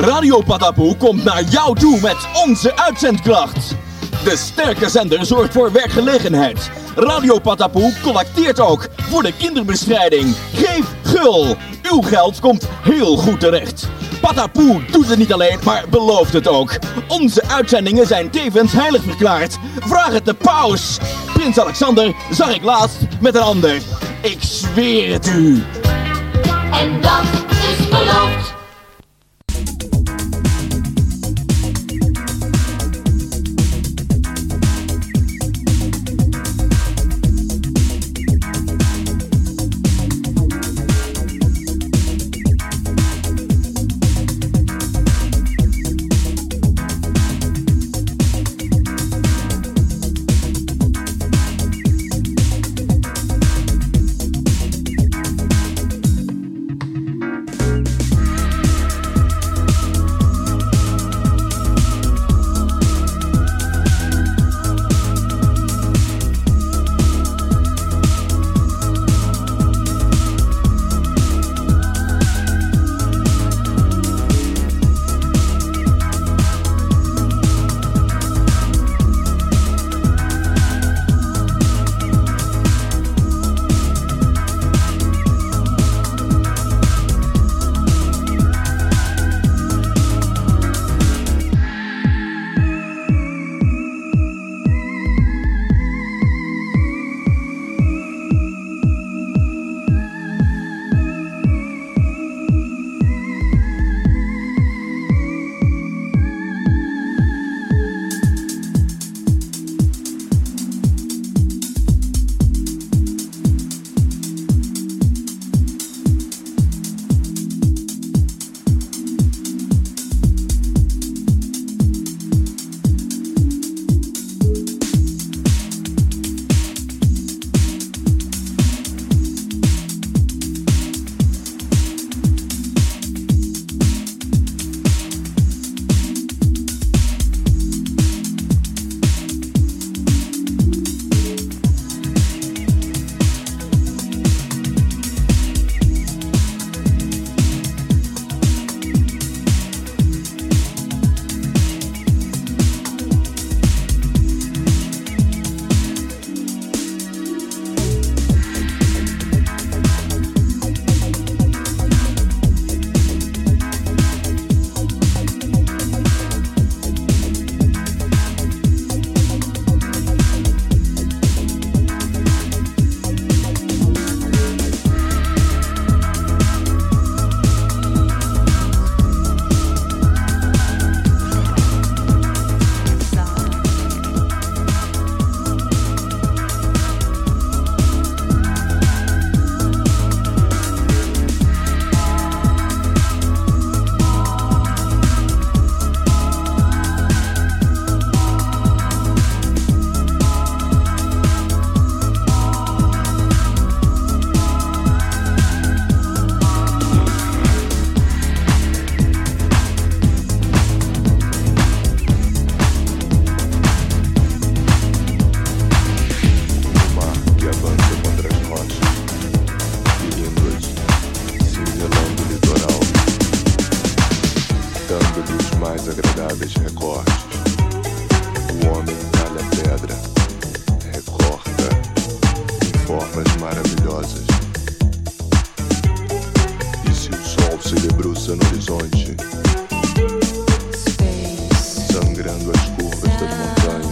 Radio Patapoe komt naar jou toe met onze uitzendkracht. De sterke zender zorgt voor werkgelegenheid. Radio Patapoe collecteert ook voor de kinderbestrijding. Geef gul. Uw geld komt heel goed terecht. Patapoe doet het niet alleen, maar belooft het ook. Onze uitzendingen zijn tevens heilig verklaard. Vraag het de paus. Prins Alexander zag ik laatst met een ander. Ik zweer het u. En dat is beloofd. dando-lhe os mais agradáveis recortes. O homem talha pedra, recorta em formas maravilhosas. E se o sol se debruça no horizonte, sangrando as curvas das montanhas.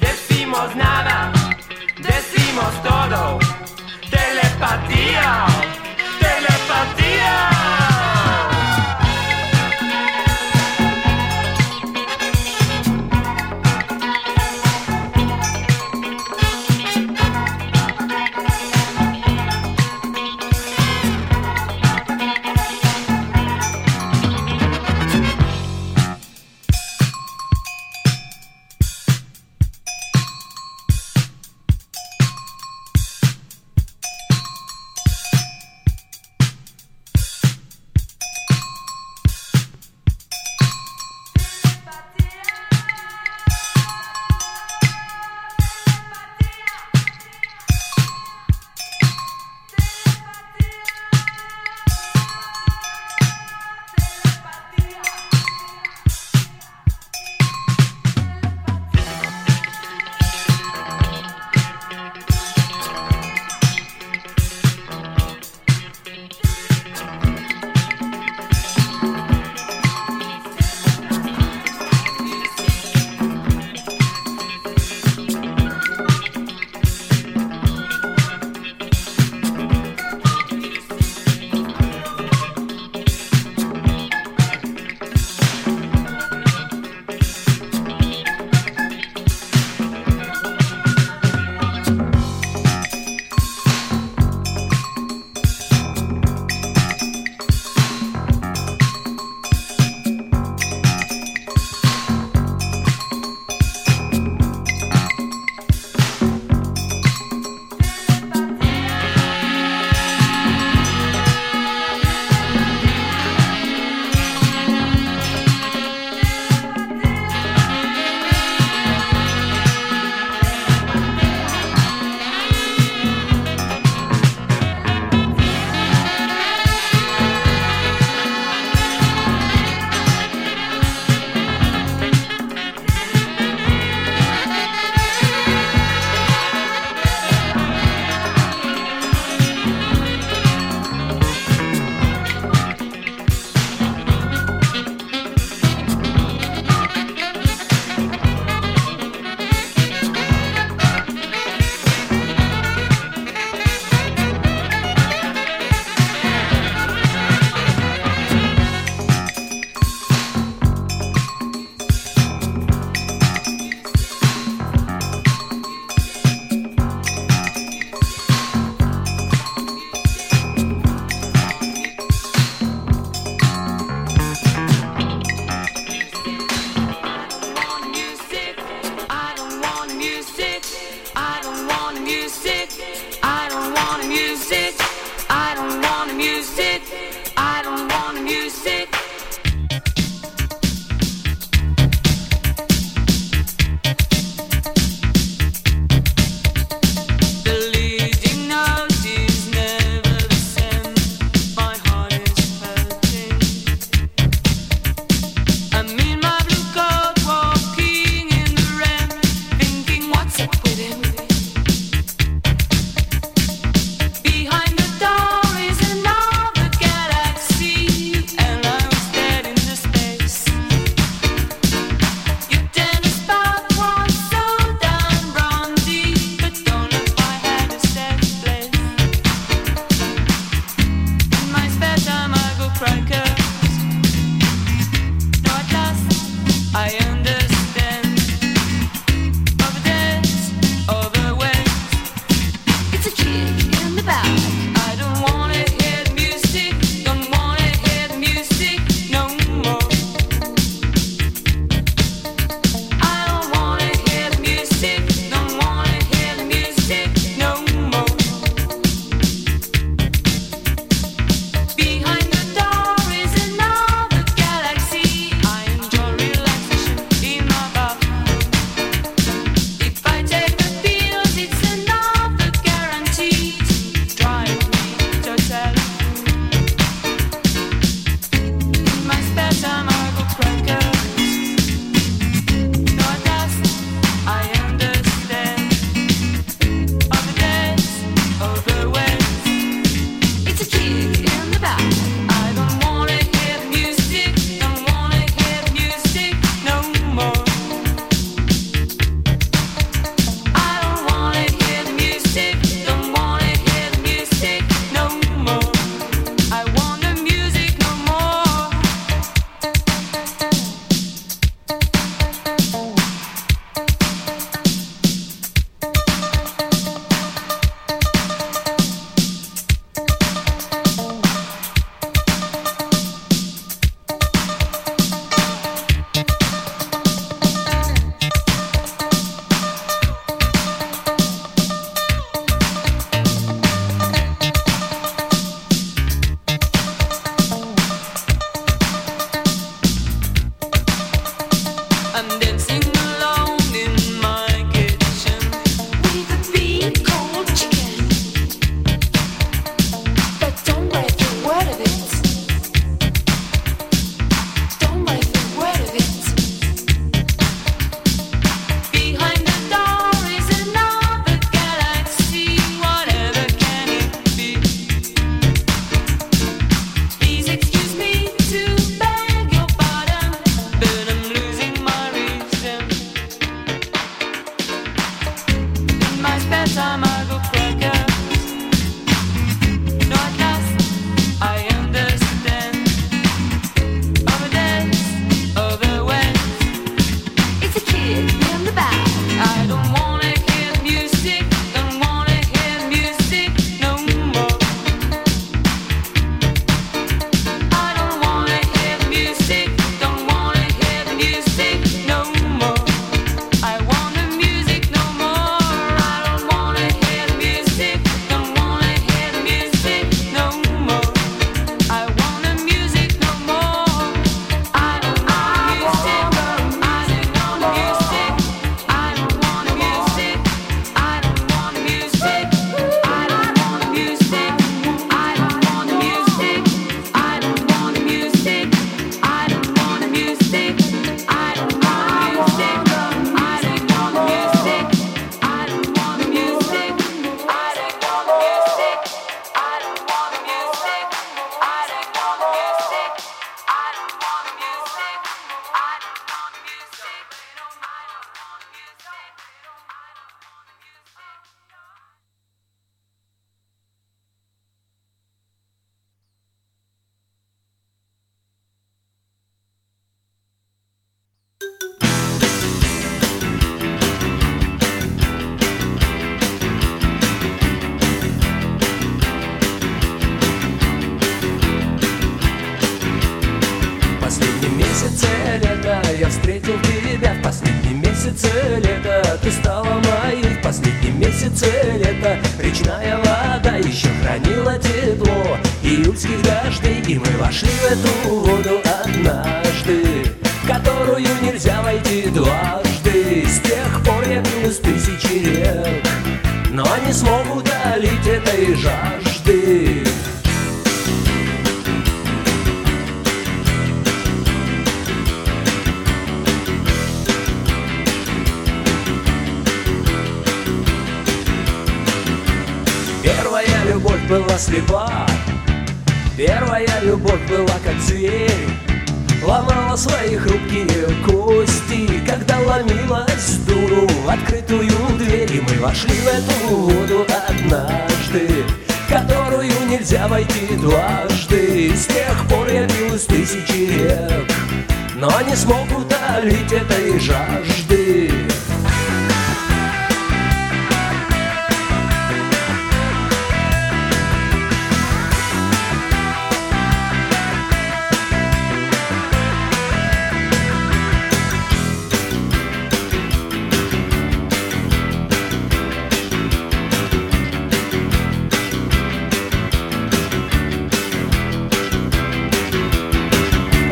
Decimos nada, decimos todo. Telepatía.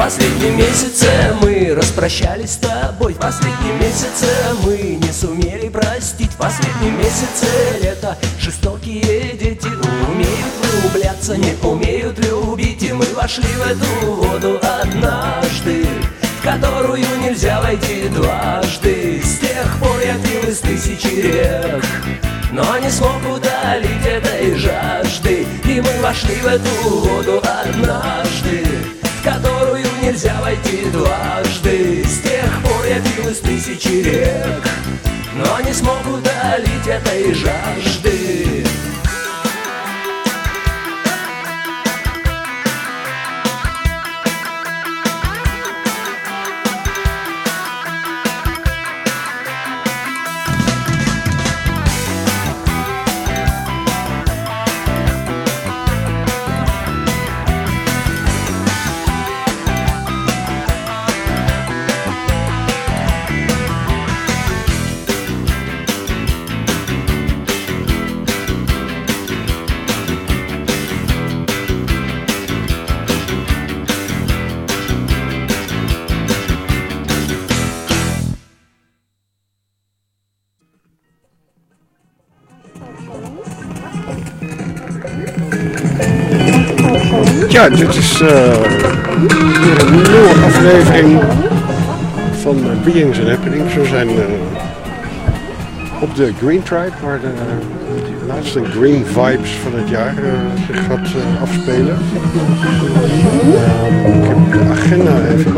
Последнем месяце мы распрощались с тобой. В последнем месяце мы не сумели простить. В последнем месяце лето жестокие дети Умеют влюбляться, не умеют любить. И мы вошли в эту воду однажды В которую нельзя войти дважды. С тех пор я пил из тысячи рек но не смог удалить этой жажды. И мы вошли в эту воду однажды которую нельзя войти дважды. С тех пор я пил из тысячи рек Но не смог удалить этой жажды dit is eh, weer een nieuwe aflevering van Beings and Happenings. We zijn eh, op de Green Tribe, waar de, laatste Green Vibes van het jaar eh, zich gaat afspelen. Ik heb de agenda even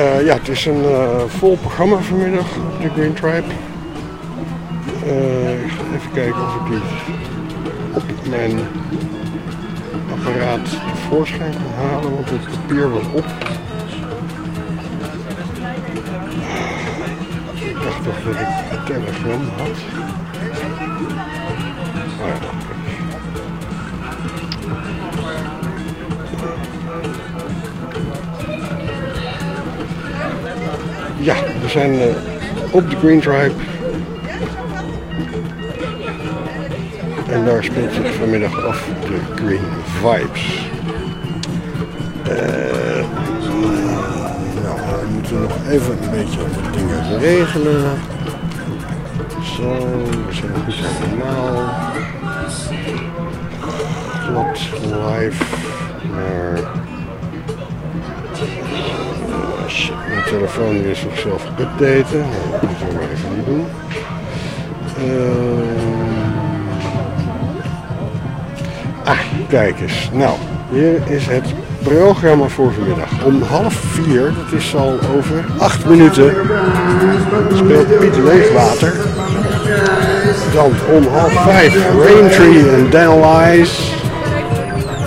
Eh, ja, het is een eh, vol programma vanmiddag op de Green Tribe. Eh, even kijken of ik die op mijn apparaat tevoorschijn kan halen, want het papier was op. Ik dacht toch dat ik een telegram had. Ja, we zijn eh, op de Green Tribe. En daar speelt zich vanmiddag af de Green Vibes. Eh, nou, we moeten nog even een beetje wat dingen regelen. Zo, we zijn goed helemaal. Glad live naar Mijn telefoon weer zichzelf updaten. Nou, dat moeten we maar even niet doen. Ehm. ah, kijk eens. Nou, hier is het programma voor vanmiddag. Om half vier, dat is al over acht minuten, speelt Pieter Leegwater. Dan om half vijf Raintree en Danalize.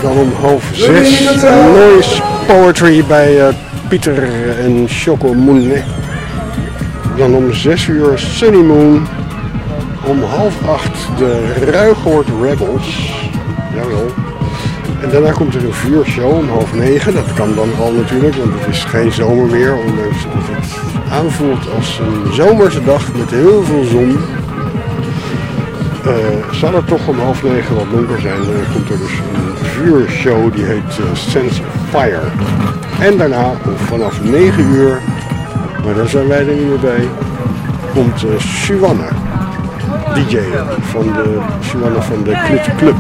Dan om half zes Noise Poetry bij eh, Pieter en Choco Moene. Dan om 6 uur Sunny Moon. Om half acht de Ruigoord Rebels. Jawel. En daarna komt er een vuurshow om half negen. Dat kan dan al natuurlijk, want het is geen zomer meer. Ondanks het aanvoelt als een zomerse dag met heel veel zon. Eh, zal het toch om half negen wat donker zijn, dan komt er dus een vuurshow die heet eh, Sense of Fire. En daarna vanaf 9 uur, maar daar zijn wij er niet meer bij, komt uh, Suwanne, DJ van de Suwanne van de Club.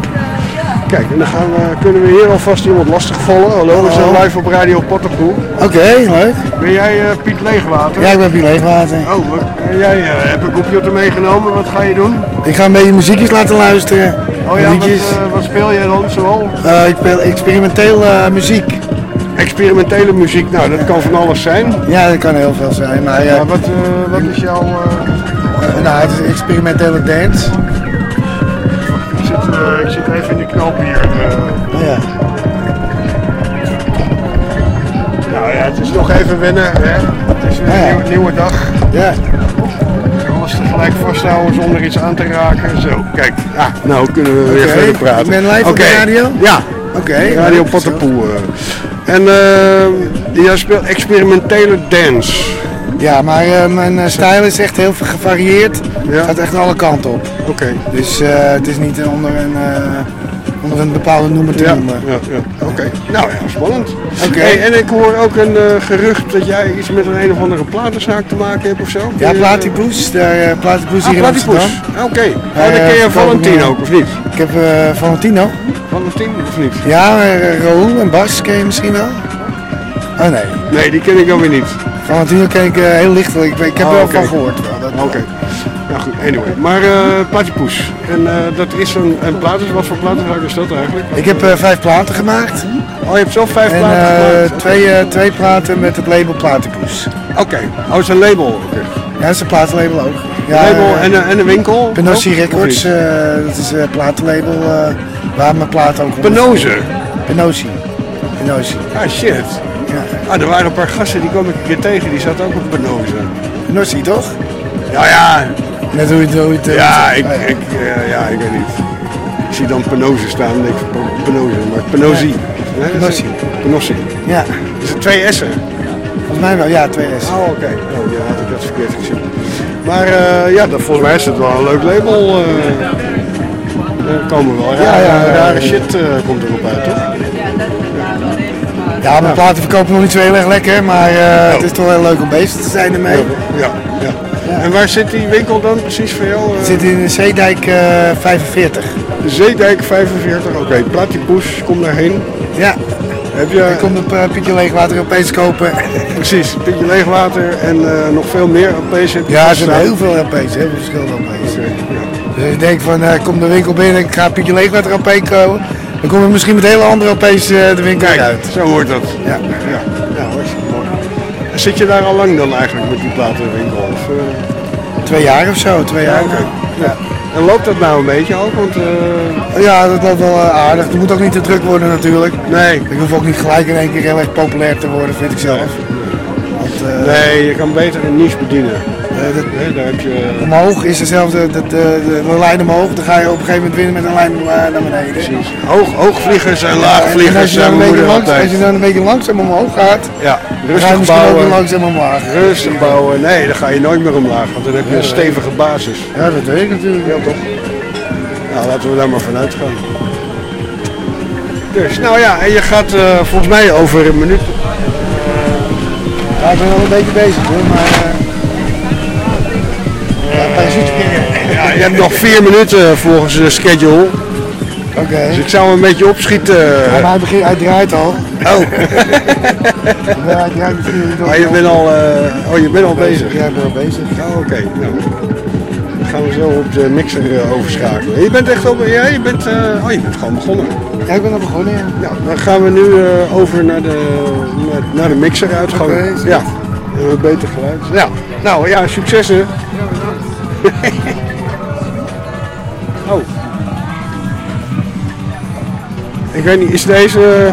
Kijk, en dan gaan we, kunnen we hier alvast iemand lastigvallen. Hallo, we zijn live op Radio Potterpoel. Oké, leuk. Ben jij eh, Piet Leegwater? Ja, ik ben Piet Leegwater. Oh, wat- en jij eh, hebt een computer meegenomen. Wat ga je doen? Ik ga een beetje muziekjes laten luisteren. Oh ja, wat, eh, speel jij dan zoal? Eh, ik speel experimenteel eh, muziek. Experimentele muziek, nou dat kan van alles zijn. Ja, dat kan heel veel zijn. Maar ja, wat, eh, wat is jouw... eh, eh, nou, het is experimentele dance. Ik, zit, eh, ik zit even in de knop hier. eh. Ja. nou ja, het is nog even wennen. Hè? Het is weer een ja. nieuwe, nieuwe dag. ja. Alles tegelijk vasthouden zonder iets aan te raken. Zo, kijk. Nou kunnen we weer verder praten. ik ben live op de radio? Ja, Oké. Radio leuk, Potterpoel. eh. En eh jij speelt experimentele dance. Ja, maar eh, mijn eh, stijl is echt heel veel gevarieerd. Ja. Het gaat echt alle kanten op. Oké. Dus eh, het is niet onder een, onder een bepaalde noemer te Ja, noemen. ja, ja. oké. Nou ja, spannend. Oké. Hey, en ik hoor ook een gerucht dat jij iets met een een of andere platenzaak te maken hebt of zo. Ja, Platypus, daar, Platypus Ah, hier in Platypus. Amsterdam. Ah, Oké. Oh, dan Eh, ken je verkopen Valentin we- ook, of niet? Ik heb Valentino. Valentin of niet? Ja, Raoul en Bas ken je misschien wel? Oh nee, Nee, die ken ik dan weer niet. Valentino ken ik eh, heel lichtelijk. Ik, ik heb Oh, er wel oké. van gehoord. Wel. Oké. Ja goed, anyway. Maar Platypus. En eh, dat is een, een platen. Wat voor platenzaak is dat eigenlijk? Ik heb vijf platen gemaakt. Oh, je hebt zelf vijf En platen gemaakt? twee, twee platen met het label Platypus. Oké. Oh, het is een label. Ja, dat is een platenlabel ook. Ja, label en, een- en een winkel? Of Records, dat is een platenlabel waar mijn platen ook onder Penoze. Penossi. Penossi. Ah shit. Ja. Ah, er waren een paar gasten die kwam ik een keer tegen. Die zaten ook op Penoze. Penossi toch? Ja, ja. Net hoe je het... Hoe je het eh, Ja, ik, ik, eh, ja, ik weet niet. Ik zie dan Penoze staan. en denk ik Penoze, maar Penosi. Nee, is- Penossi. Penossi. Ja, Is het twee S'en? volgens mij wel. Ja, 2S. Oh, oké. Oh, ja, had ik dat verkeerd gezien. Maar eh, ja, dat, volgens mij is het wel een leuk label. eh er komen wel rare, Ja, ja, ja. rare shit komt erop uit, toch? Ja, mijn platen verkopen nog niet zo heel erg lekker, maar eh, het is toch heel leuk om bezig te zijn ermee. Ja, ja. En waar zit die winkel dan precies voor jou? eh? We zitten in de Zeedijk eh 45. Zeedijk 45. Oké, Platypus, kom daarheen. Ja, Heb je, ik kom op uh, Pietje Leegwater opeens kopen. Precies, Pietje Leegwater en eh, nog veel meer LP's Ja, er zijn heel veel LP's, heel veel verschillende LP's. Ja. Dus ik denk van, eh, ik kom de winkel binnen, ik ga Pietje Leegwater LP kopen. Dan kom ik misschien met hele andere LP's eh, de winkel Kijk, uit. zo hoort dat. Ja. Ja, ja hartstikke mooi. Zit je daar al lang dan eigenlijk met die platenwinkel? Of, eh? Twee jaar of zo, twee jaar. Ja. En loopt dat nou een beetje ook? Want, eh, Ja, dat loopt wel aardig. Het moet ook niet te druk worden natuurlijk. nee, Ik hoef ook niet gelijk in één keer heel erg populair te worden, vind ik zelf. Want nee, je kan beter een niche bedienen. Eh, dat, Nee, daar heb je... omhoog is dezelfde, de, de, de, de lijn omhoog. Dan ga je op een gegeven moment winnen met een lijn eh, naar beneden. Precies. Hoog, hoogvliegers en En als laagvliegers je, dan een beetje langs, als je altijd. dan een beetje langzaam omhoog gaat, Ja, rustig bouwen. langzaam omlaag. Rustig bouwen. Nee, dan ga je nooit meer omlaag, want dan heb je een stevige basis. Ja, dat weet ik natuurlijk. Ja, toch? Nou, laten we daar maar vanuit gaan. Dus, nou ja, en je gaat eh, volgens mij over een minuut. Ja, ik ben wel een beetje bezig hoor, maar... eh Ja, hebt nog vier minuten volgens de schedule. Oké. Dus ik zou hem een beetje opschieten. Ja, maar hij, begint, hij draait al. Oh, Ja, hij draait misschien niet maar je bent al, eh, oh, je bent al bezig. Ja, ik ben al bezig. Oh, Oké, nou. Dan gaan we zo op de mixer eh, overschakelen. Je bent echt op, ja, je bent, eh, oh, je bent gewoon begonnen. Ja, ik ben al begonnen, ja. Nou, dan gaan we nu eh, over naar de, naar, naar de mixer uitgang. Goed. ja, beter geluid. Ja, nou ja, succes hè. oh. Ik weet niet, is deze...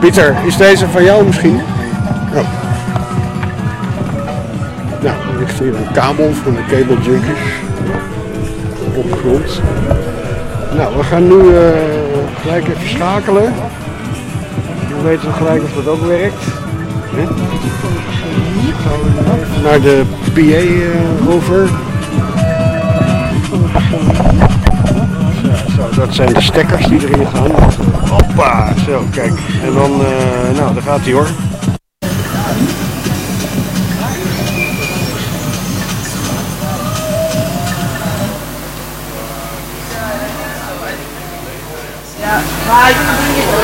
Pieter, is deze van jou misschien? Oh. gepakt. Hier een kabel van de cable junkies. Op de grond. Nou, we gaan nu eh, gelijk even schakelen. Dan weten we gelijk of dat ook werkt. Hè? Gaan we naar de PA eh, over. Dat zijn de stekkers die erin gaan. Hoppa, zo, kijk. En dan, eh, nou, daar gaat hij hoor. Gaat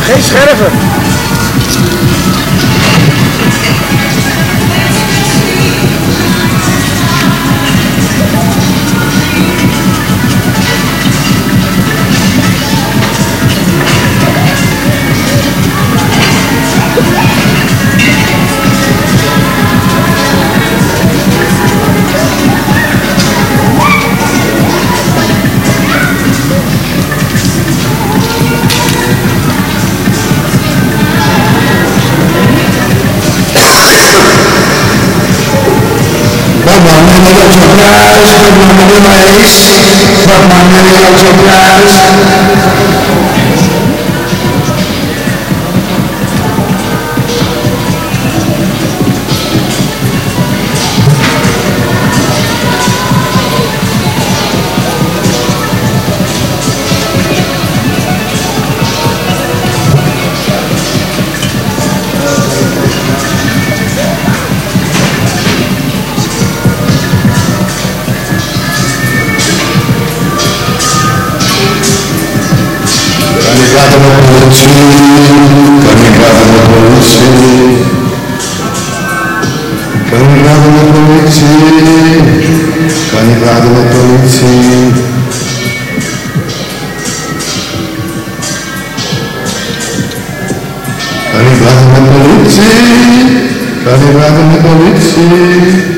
Geen scherven. Wat man, en dat is politie? Kan ik laten op politie? Kan ik laten op politie? Kan ik laten op